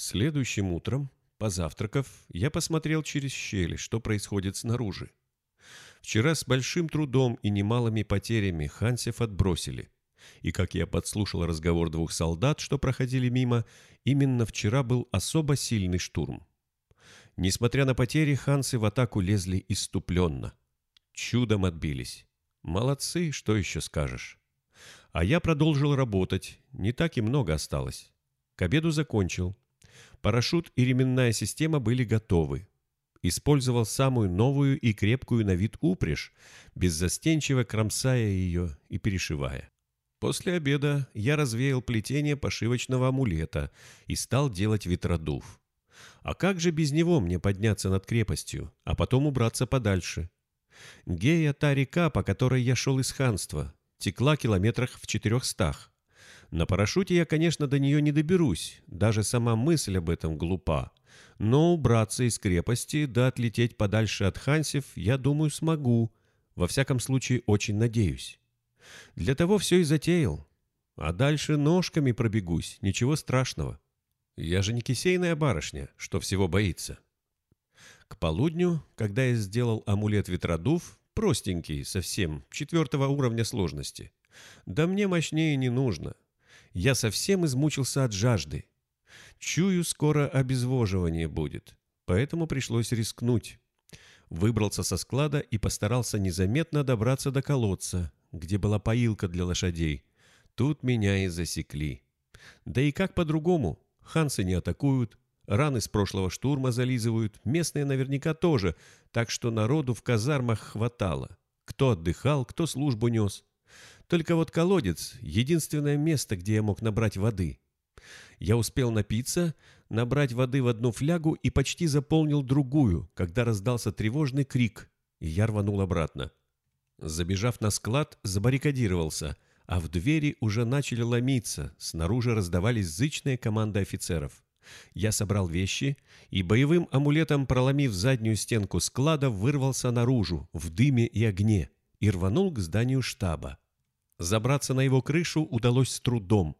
Следующим утром, позавтракав, я посмотрел через щели, что происходит снаружи. Вчера с большим трудом и немалыми потерями хансев отбросили. И как я подслушал разговор двух солдат, что проходили мимо, именно вчера был особо сильный штурм. Несмотря на потери, хансы в атаку лезли иступленно. Чудом отбились. Молодцы, что еще скажешь. А я продолжил работать, не так и много осталось. К обеду закончил. Парашют и ременная система были готовы. Использовал самую новую и крепкую на вид упряжь, беззастенчиво кромсая ее и перешивая. После обеда я развеял плетение пошивочного амулета и стал делать ветродув. А как же без него мне подняться над крепостью, а потом убраться подальше? Гея — та река, по которой я шел из ханства, текла километрах в четырехстах. На парашюте я, конечно, до нее не доберусь, даже сама мысль об этом глупа. Но убраться из крепости да отлететь подальше от хансев, я думаю, смогу. Во всяком случае, очень надеюсь. Для того все и затеял. А дальше ножками пробегусь, ничего страшного. Я же не кисейная барышня, что всего боится. К полудню, когда я сделал амулет ветродув, простенький совсем, четвертого уровня сложности, да мне мощнее не нужно. Я совсем измучился от жажды. Чую, скоро обезвоживание будет, поэтому пришлось рискнуть. Выбрался со склада и постарался незаметно добраться до колодца, где была поилка для лошадей. Тут меня и засекли. Да и как по-другому? Хансы не атакуют, раны с прошлого штурма зализывают, местные наверняка тоже, так что народу в казармах хватало. Кто отдыхал, кто службу нес. Только вот колодец — единственное место, где я мог набрать воды. Я успел напиться, набрать воды в одну флягу и почти заполнил другую, когда раздался тревожный крик, и я рванул обратно. Забежав на склад, забаррикадировался, а в двери уже начали ломиться, снаружи раздавались зычные команды офицеров. Я собрал вещи и боевым амулетом, проломив заднюю стенку склада, вырвался наружу, в дыме и огне, и рванул к зданию штаба. Забраться на его крышу удалось с трудом.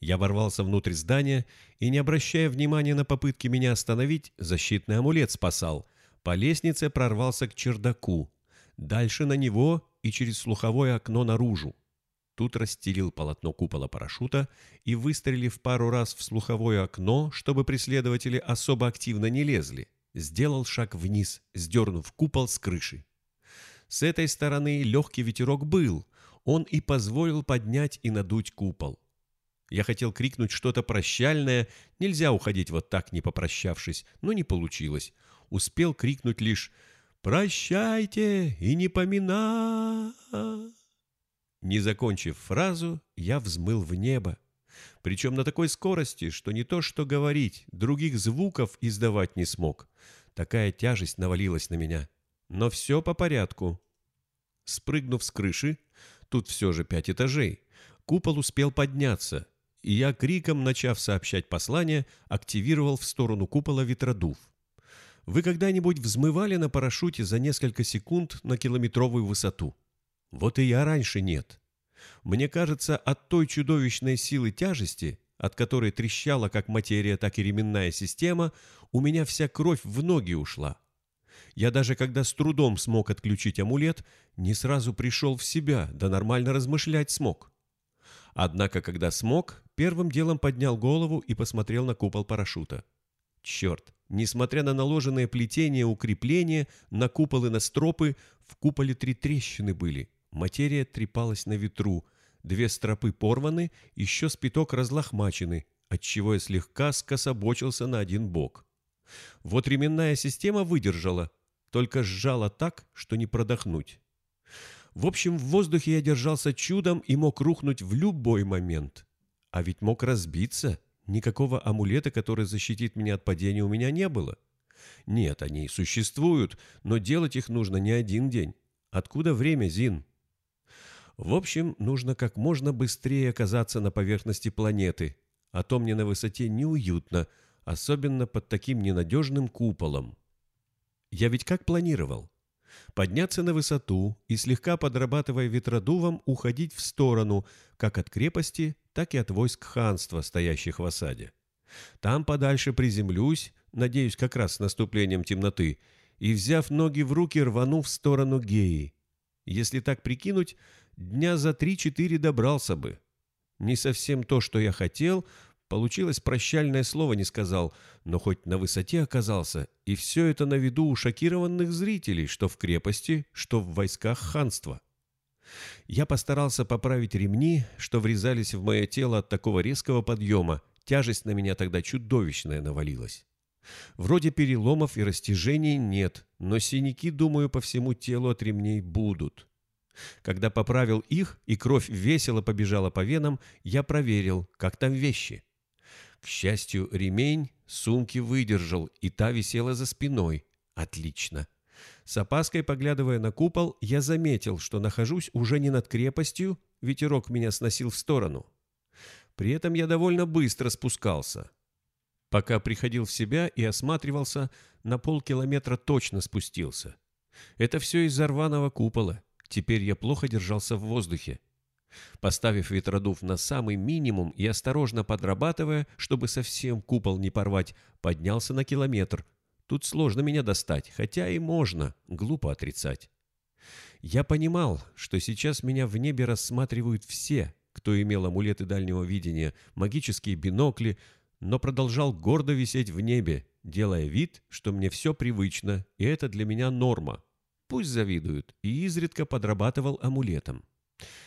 Я ворвался внутрь здания и, не обращая внимания на попытки меня остановить, защитный амулет спасал. По лестнице прорвался к чердаку. Дальше на него и через слуховое окно наружу. Тут расстелил полотно купола парашюта и, выстрелив пару раз в слуховое окно, чтобы преследователи особо активно не лезли, сделал шаг вниз, сдернув купол с крыши. С этой стороны легкий ветерок был, он и позволил поднять и надуть купол. Я хотел крикнуть что-то прощальное, нельзя уходить вот так, не попрощавшись, но не получилось. Успел крикнуть лишь «Прощайте и не помина!» Не закончив фразу, я взмыл в небо. Причем на такой скорости, что не то что говорить, других звуков издавать не смог. Такая тяжесть навалилась на меня. Но все по порядку. Спрыгнув с крыши, тут все же пять этажей, купол успел подняться, и я, криком начав сообщать послание, активировал в сторону купола ветродув. Вы когда-нибудь взмывали на парашюте за несколько секунд на километровую высоту? Вот и я раньше нет. Мне кажется, от той чудовищной силы тяжести, от которой трещала как материя, так и ременная система, у меня вся кровь в ноги ушла. Я даже когда с трудом смог отключить амулет, не сразу пришел в себя, да нормально размышлять смог. Однако, когда смог, первым делом поднял голову и посмотрел на купол парашюта. Черт, несмотря на наложенное плетение укрепления, на купол и на стропы, в куполе три трещины были. Материя трепалась на ветру, две стропы порваны, еще спиток разлохмачены, отчего я слегка скособочился на один бок. Вот ременная система выдержала, только сжала так, что не продохнуть. В общем, в воздухе я держался чудом и мог рухнуть в любой момент. А ведь мог разбиться. Никакого амулета, который защитит меня от падения, у меня не было. Нет, они существуют, но делать их нужно не один день. Откуда время, Зин? В общем, нужно как можно быстрее оказаться на поверхности планеты, а то мне на высоте неуютно, особенно под таким ненадежным куполом. Я ведь как планировал? Подняться на высоту и, слегка подрабатывая ветродувом, уходить в сторону, как от крепости, так и от войск ханства, стоящих в осаде. Там подальше приземлюсь, надеюсь, как раз с наступлением темноты, и, взяв ноги в руки, рвану в сторону Геи. Если так прикинуть, дня за три-четыре добрался бы. Не совсем то, что я хотел, получилось прощальное слово не сказал, но хоть на высоте оказался, и все это на виду у шокированных зрителей, что в крепости, что в войсках ханства. Я постарался поправить ремни, что врезались в мое тело от такого резкого подъема, тяжесть на меня тогда чудовищная навалилась. Вроде переломов и растяжений нет, но синяки, думаю, по всему телу от ремней будут. Когда поправил их и кровь весело побежала по венам, я проверил, как там вещи. К счастью, ремень сумки выдержал, и та висела за спиной. Отлично. С опаской поглядывая на купол, я заметил, что нахожусь уже не над крепостью, ветерок меня сносил в сторону. При этом я довольно быстро спускался. Пока приходил в себя и осматривался, на полкилометра точно спустился. Это все из-за рваного купола. Теперь я плохо держался в воздухе. Поставив ветродув на самый минимум и осторожно подрабатывая, чтобы совсем купол не порвать, поднялся на километр. Тут сложно меня достать, хотя и можно, глупо отрицать. Я понимал, что сейчас меня в небе рассматривают все, кто имел амулеты дальнего видения, магические бинокли, но продолжал гордо висеть в небе, делая вид, что мне все привычно, и это для меня норма. Пусть завидуют, и изредка подрабатывал амулетом.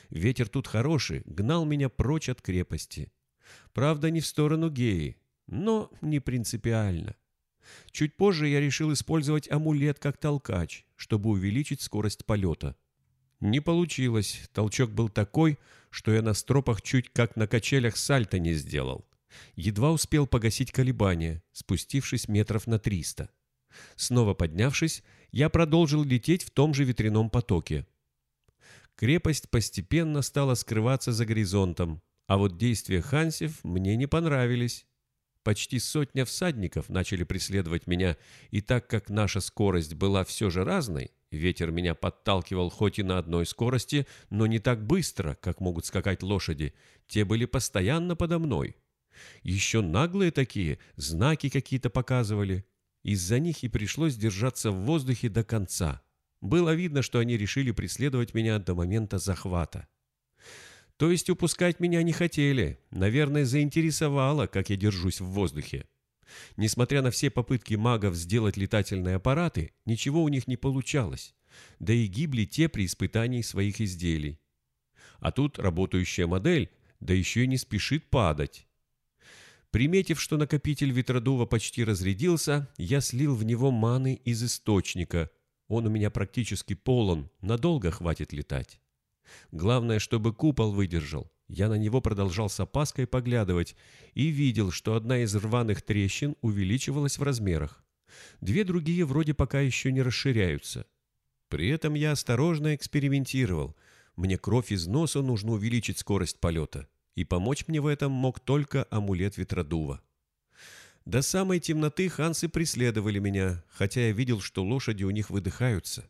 Ветер тут хороший, гнал меня прочь от крепости. Правда, не в сторону геи, но не принципиально. Чуть позже я решил использовать амулет как толкач, чтобы увеличить скорость полета. Не получилось, толчок был такой, что я на стропах чуть как на качелях сальто не сделал. Едва успел погасить колебания, спустившись метров на триста. Снова поднявшись, я продолжил лететь в том же ветряном потоке. Крепость постепенно стала скрываться за горизонтом, а вот действия хансев мне не понравились. Почти сотня всадников начали преследовать меня, и так как наша скорость была все же разной, ветер меня подталкивал хоть и на одной скорости, но не так быстро, как могут скакать лошади, те были постоянно подо мной. Еще наглые такие, знаки какие-то показывали. Из-за них и пришлось держаться в воздухе до конца. Было видно, что они решили преследовать меня до момента захвата. То есть упускать меня не хотели. Наверное, заинтересовало, как я держусь в воздухе. Несмотря на все попытки магов сделать летательные аппараты, ничего у них не получалось. Да и гибли те при испытании своих изделий. А тут работающая модель, да еще и не спешит падать. Приметив, что накопитель ветродува почти разрядился, я слил в него маны из источника. Он у меня практически полон, надолго хватит летать. Главное, чтобы купол выдержал. Я на него продолжал с опаской поглядывать и видел, что одна из рваных трещин увеличивалась в размерах. Две другие вроде пока еще не расширяются. При этом я осторожно экспериментировал. Мне кровь из носа нужно увеличить скорость полета и помочь мне в этом мог только амулет ветродува. До самой темноты хансы преследовали меня, хотя я видел, что лошади у них выдыхаются.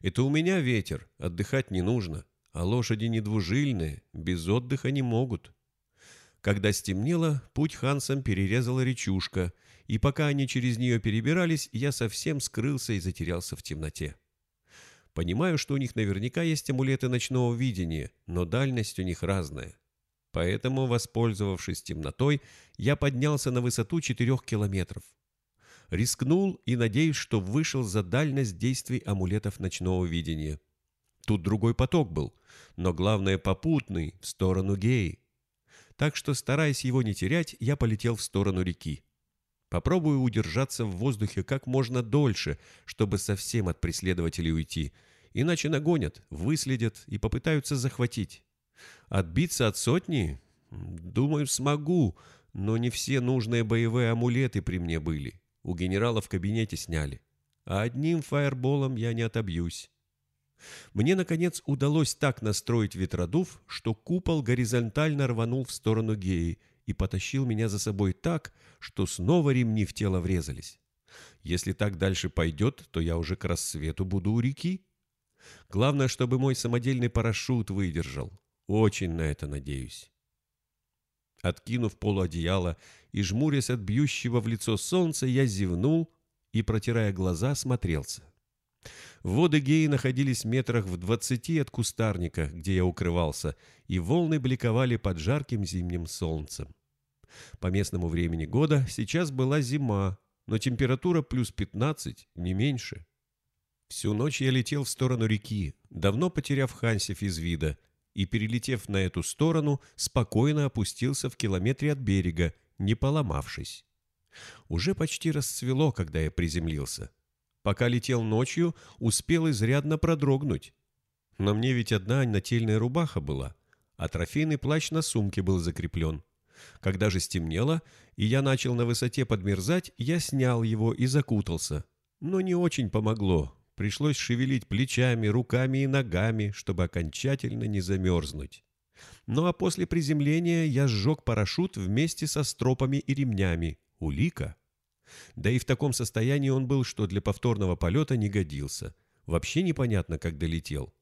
Это у меня ветер, отдыхать не нужно, а лошади недвужильные, без отдыха не могут. Когда стемнело, путь хансам перерезала речушка, и пока они через нее перебирались, я совсем скрылся и затерялся в темноте. Понимаю, что у них наверняка есть амулеты ночного видения, но дальность у них разная. Поэтому, воспользовавшись темнотой, я поднялся на высоту четырех километров. Рискнул и надеюсь, что вышел за дальность действий амулетов ночного видения. Тут другой поток был, но главное попутный, в сторону Геи. Так что, стараясь его не терять, я полетел в сторону реки. Попробую удержаться в воздухе как можно дольше, чтобы совсем от преследователей уйти, иначе нагонят, выследят и попытаются захватить. Отбиться от сотни? Думаю, смогу, но не все нужные боевые амулеты при мне были. У генерала в кабинете сняли. А одним фаерболом я не отобьюсь. Мне, наконец, удалось так настроить ветродув, что купол горизонтально рванул в сторону Геи и потащил меня за собой так, что снова ремни в тело врезались. Если так дальше пойдет, то я уже к рассвету буду у реки. Главное, чтобы мой самодельный парашют выдержал. Очень на это надеюсь. Откинув полу одеяла и жмурясь от бьющего в лицо солнца, я зевнул и, протирая глаза, смотрелся. Воды Геи находились метрах в двадцати от кустарника, где я укрывался, и волны бликовали под жарким зимним солнцем. По местному времени года сейчас была зима, но температура плюс пятнадцать, не меньше. Всю ночь я летел в сторону реки, давно потеряв Хансев из вида, и, перелетев на эту сторону, спокойно опустился в километре от берега, не поломавшись. Уже почти расцвело, когда я приземлился. Пока летел ночью, успел изрядно продрогнуть. Но мне ведь одна нательная рубаха была, а трофейный плащ на сумке был закреплен. Когда же стемнело, и я начал на высоте подмерзать, я снял его и закутался. Но не очень помогло. Пришлось шевелить плечами, руками и ногами, чтобы окончательно не замерзнуть. Ну а после приземления я сжег парашют вместе со стропами и ремнями. Улика. Да и в таком состоянии он был, что для повторного полета не годился. Вообще непонятно, как долетел.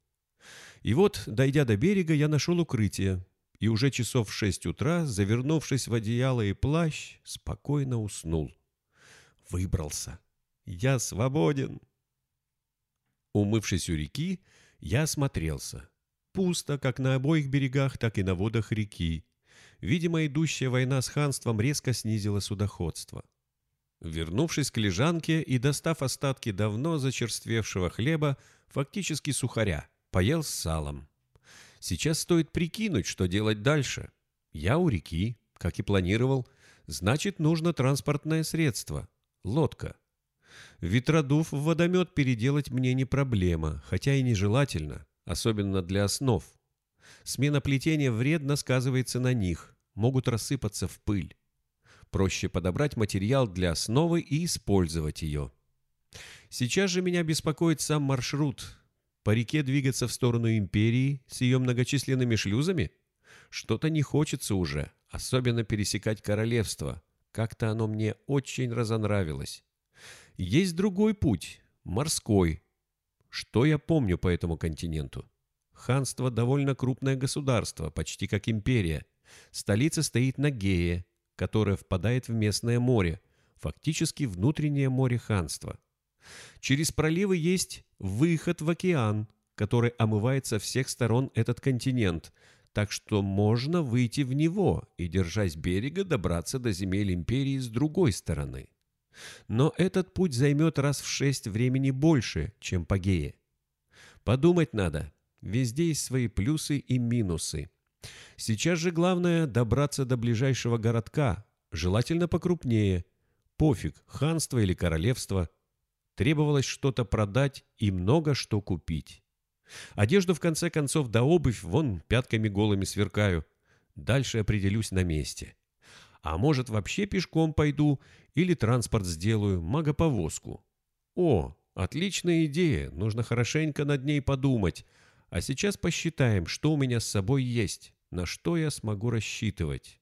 И вот, дойдя до берега, я нашел укрытие. И уже часов в шесть утра, завернувшись в одеяло и плащ, спокойно уснул. Выбрался. Я свободен. Умывшись у реки, я осмотрелся. Пусто как на обоих берегах, так и на водах реки. Видимо, идущая война с ханством резко снизила судоходство. Вернувшись к лежанке и достав остатки давно зачерствевшего хлеба, фактически сухаря, поел с салом. Сейчас стоит прикинуть, что делать дальше. Я у реки, как и планировал, значит, нужно транспортное средство — лодка. Ветродув в водомет переделать мне не проблема, хотя и нежелательно, особенно для основ. Смена плетения вредно сказывается на них, могут рассыпаться в пыль. Проще подобрать материал для основы и использовать ее. Сейчас же меня беспокоит сам маршрут. По реке двигаться в сторону империи с ее многочисленными шлюзами? Что-то не хочется уже, особенно пересекать королевство. Как-то оно мне очень разонравилось. Есть другой путь, морской. Что я помню по этому континенту? Ханство довольно крупное государство, почти как империя. Столица стоит на Гее, которое впадает в местное море, фактически внутреннее море ханства. Через проливы есть выход в океан, который омывает со всех сторон этот континент, так что можно выйти в него и, держась берега, добраться до земель империи с другой стороны. Но этот путь займет раз в шесть времени больше, чем по Гее. Подумать надо. Везде есть свои плюсы и минусы. Сейчас же главное добраться до ближайшего городка, желательно покрупнее. Пофиг, ханство или королевство. Требовалось что-то продать и много что купить. Одежду, в конце концов, да обувь, вон пятками голыми сверкаю. Дальше определюсь на месте. А может, вообще пешком пойду или транспорт сделаю, магоповозку. О, отличная идея, нужно хорошенько над ней подумать. А сейчас посчитаем, что у меня с собой есть, на что я смогу рассчитывать.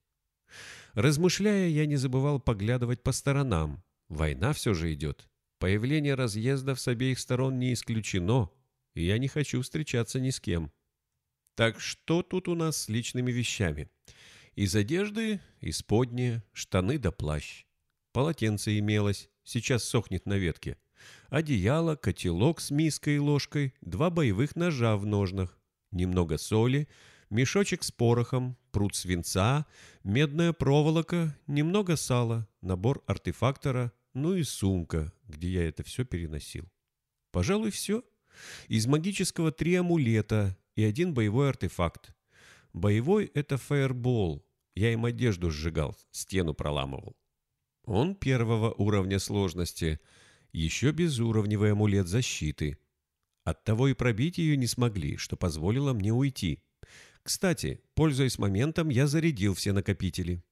Размышляя, я не забывал поглядывать по сторонам. Война все же идет. Появление разъездов с обеих сторон не исключено, и я не хочу встречаться ни с кем. Так что тут у нас с личными вещами? Из одежды, исподние, штаны да плащ. Полотенце имелось, сейчас сохнет на ветке. Одеяло, котелок с миской и ложкой, два боевых ножа в ножнах, немного соли, мешочек с порохом, пруд свинца, медная проволока, немного сала, набор артефактора, ну и сумка, где я это все переносил. Пожалуй, все. Из магического три амулета и один боевой артефакт. Боевой — это фаербол. Я им одежду сжигал, стену проламывал. Он первого уровня сложности, еще безуровневый амулет защиты. Оттого и пробить ее не смогли, что позволило мне уйти. Кстати, пользуясь моментом, я зарядил все накопители.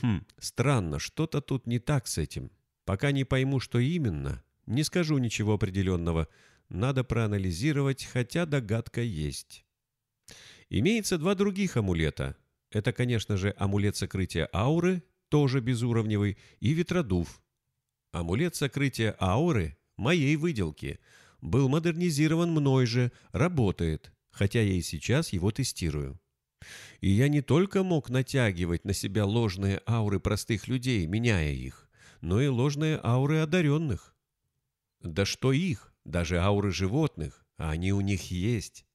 Хм, странно, что-то тут не так с этим. Пока не пойму, что именно, не скажу ничего определенного. Надо проанализировать, хотя догадка есть. Имеется два других амулета. Это, конечно же, амулет сокрытия ауры, тоже безуровневый, и ветродув. Амулет сокрытия ауры моей выделки. Был модернизирован мной же, работает, хотя я и сейчас его тестирую. И я не только мог натягивать на себя ложные ауры простых людей, меняя их, но и ложные ауры одаренных. Да что их, даже ауры животных, а они у них есть.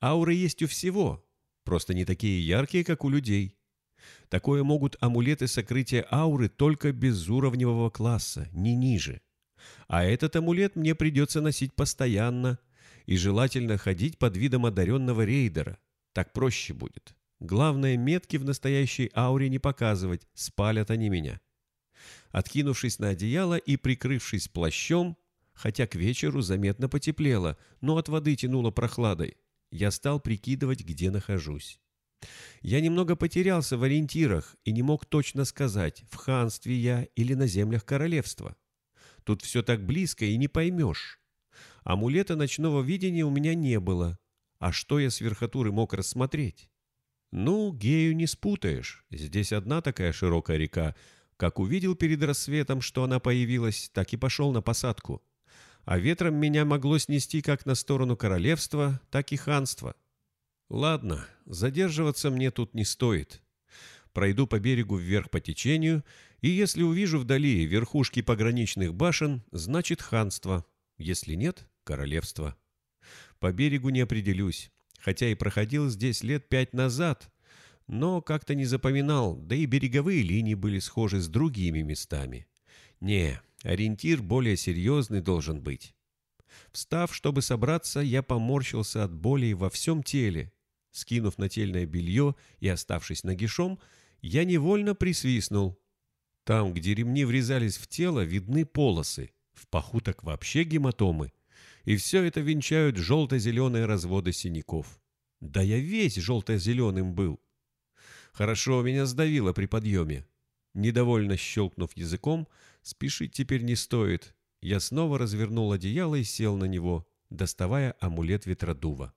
Ауры есть у всего, просто не такие яркие, как у людей. Такое могут амулеты сокрытия ауры только безуровневого класса, не ниже. А этот амулет мне придется носить постоянно и желательно ходить под видом одаренного рейдера. Так проще будет. Главное, метки в настоящей ауре не показывать, спалят они меня. Откинувшись на одеяло и прикрывшись плащом, хотя к вечеру заметно потеплело, но от воды тянуло прохладой, я стал прикидывать, где нахожусь. Я немного потерялся в ориентирах и не мог точно сказать, в ханстве я или на землях королевства. Тут все так близко и не поймешь. Амулета ночного видения у меня не было. А что я с верхотуры мог рассмотреть? Ну, Гею не спутаешь. Здесь одна такая широкая река. Как увидел перед рассветом, что она появилась, так и пошел на посадку. А ветром меня могло снести как на сторону королевства, так и ханства. Ладно, задерживаться мне тут не стоит. Пройду по берегу вверх по течению, и если увижу вдали верхушки пограничных башен, значит ханство. Если нет, королевство. По берегу не определюсь, хотя и проходил здесь лет пять назад, но как-то не запоминал, да и береговые линии были схожи с другими местами. Не, ориентир более серьезный должен быть. Встав, чтобы собраться, я поморщился от боли во всем теле. Скинув нательное белье и оставшись нагишом, я невольно присвистнул. Там, где ремни врезались в тело, видны полосы. В паху так вообще гематомы и все это венчают желто-зеленые разводы синяков. Да я весь желто-зеленым был. Хорошо меня сдавило при подъеме. Недовольно щелкнув языком, спешить теперь не стоит. Я снова развернул одеяло и сел на него, доставая амулет ветродува.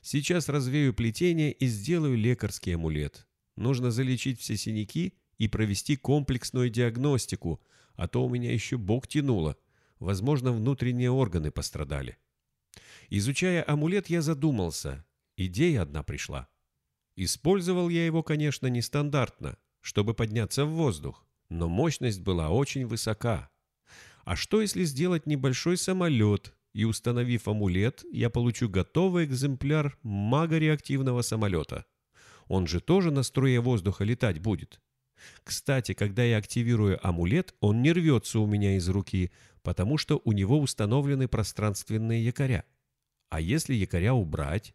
Сейчас развею плетение и сделаю лекарский амулет. Нужно залечить все синяки и провести комплексную диагностику, а то у меня еще бок тянуло. Возможно, внутренние органы пострадали. Изучая амулет, я задумался. Идея одна пришла. Использовал я его, конечно, нестандартно, чтобы подняться в воздух, но мощность была очень высока. А что, если сделать небольшой самолет, и, установив амулет, я получу готовый экземпляр мага-реактивного самолета? Он же тоже на струе воздуха летать будет. Кстати, когда я активирую амулет, он не рвется у меня из руки, потому что у него установлены пространственные якоря. А если якоря убрать?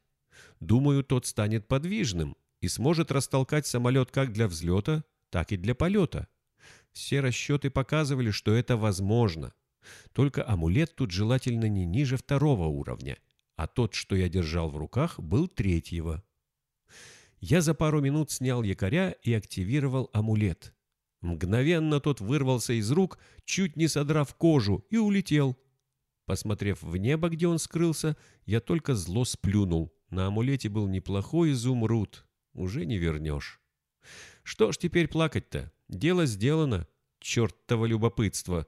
Думаю, тот станет подвижным и сможет растолкать самолет как для взлета, так и для полета. Все расчеты показывали, что это возможно. Только амулет тут желательно не ниже второго уровня, а тот, что я держал в руках, был третьего. Я за пару минут снял якоря и активировал амулет. Мгновенно тот вырвался из рук, чуть не содрав кожу, и улетел. Посмотрев в небо, где он скрылся, я только зло сплюнул. На амулете был неплохой изумруд. Уже не вернешь. Что ж теперь плакать-то? Дело сделано. Чертово любопытство.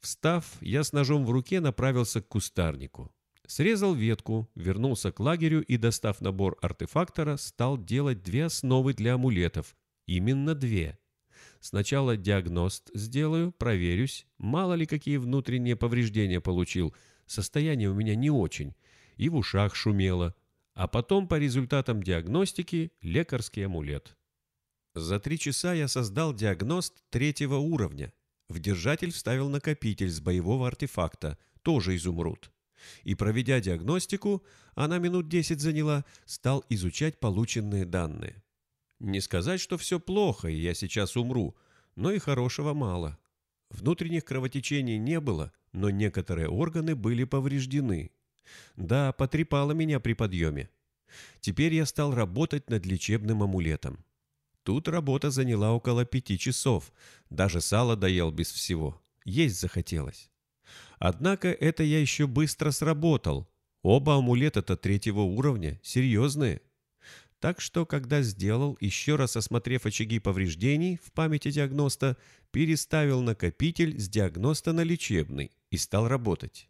Встав, я с ножом в руке направился к кустарнику. Срезал ветку, вернулся к лагерю и, достав набор артефактора, стал делать две основы для амулетов. Именно две. Сначала диагност сделаю, проверюсь, мало ли какие внутренние повреждения получил. Состояние у меня не очень. И в ушах шумело. А потом по результатам диагностики лекарский амулет. За три часа я создал диагност третьего уровня. В держатель вставил накопитель с боевого артефакта, тоже изумруд и, проведя диагностику, она минут 10 заняла, стал изучать полученные данные. Не сказать, что все плохо, и я сейчас умру, но и хорошего мало. Внутренних кровотечений не было, но некоторые органы были повреждены. Да, потрепало меня при подъеме. Теперь я стал работать над лечебным амулетом. Тут работа заняла около пяти часов. Даже сало доел без всего. Есть захотелось. Однако это я еще быстро сработал. Оба амулета-то третьего уровня, серьезные. Так что, когда сделал, еще раз осмотрев очаги повреждений в памяти диагноста, переставил накопитель с диагноста на лечебный и стал работать.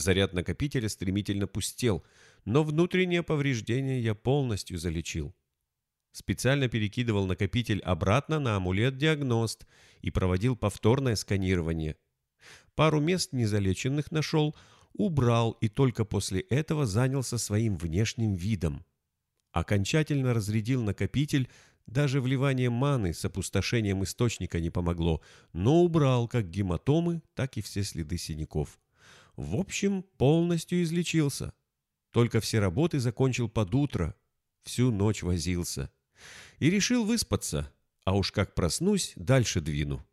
Заряд накопителя стремительно пустел, но внутреннее повреждение я полностью залечил. Специально перекидывал накопитель обратно на амулет-диагност и проводил повторное сканирование. Пару мест незалеченных нашел, убрал и только после этого занялся своим внешним видом. Окончательно разрядил накопитель, даже вливание маны с опустошением источника не помогло, но убрал как гематомы, так и все следы синяков. В общем, полностью излечился. Только все работы закончил под утро, всю ночь возился. И решил выспаться, а уж как проснусь, дальше двину.